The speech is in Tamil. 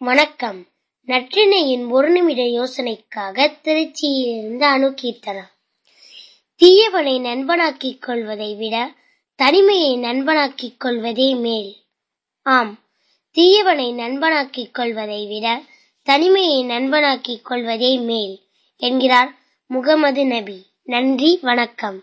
வணக்கம். நற்றினையின் ஒரு நிமிட யோசனைக்காக திருச்சியிலிருந்து அணுகீர்த்தனா தீயவனை நண்பனாக்கிக் கொள்வதை விட தனிமையை நண்பனாக்கிக் கொள்வதே மேல். ஆம் தீயவனை நண்பனாக்கிக் கொள்வதை விட தனிமையை நண்பனாக்கிக் கொள்வதே மேல் என்கிறார் முகமது நபி. நன்றி வணக்கம்.